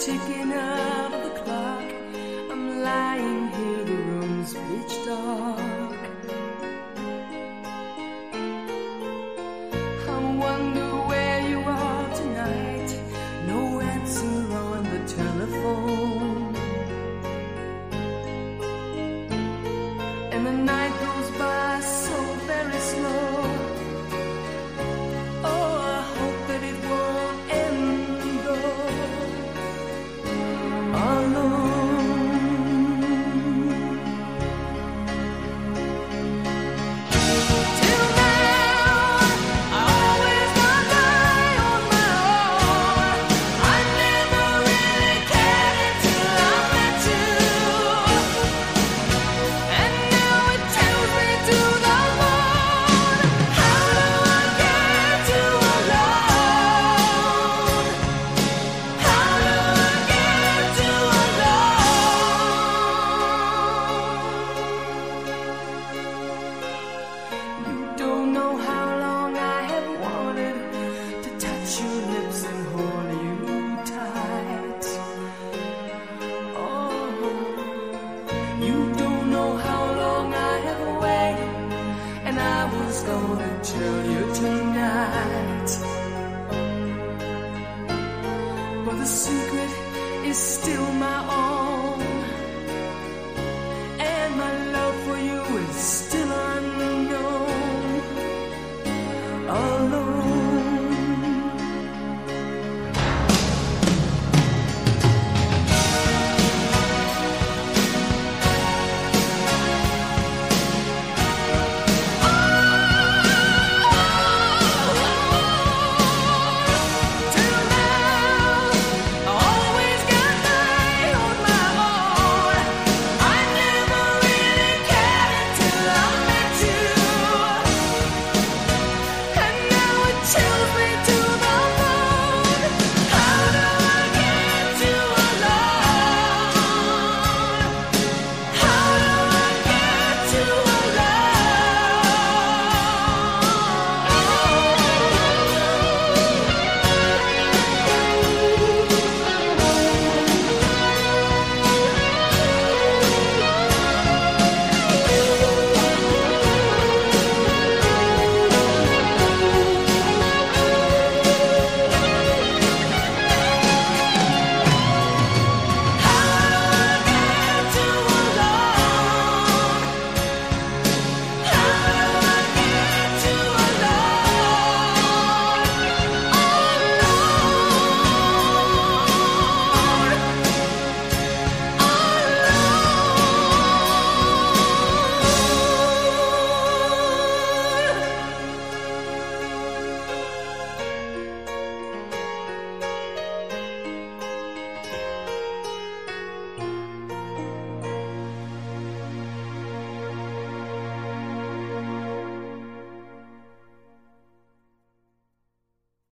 to give. till you turn.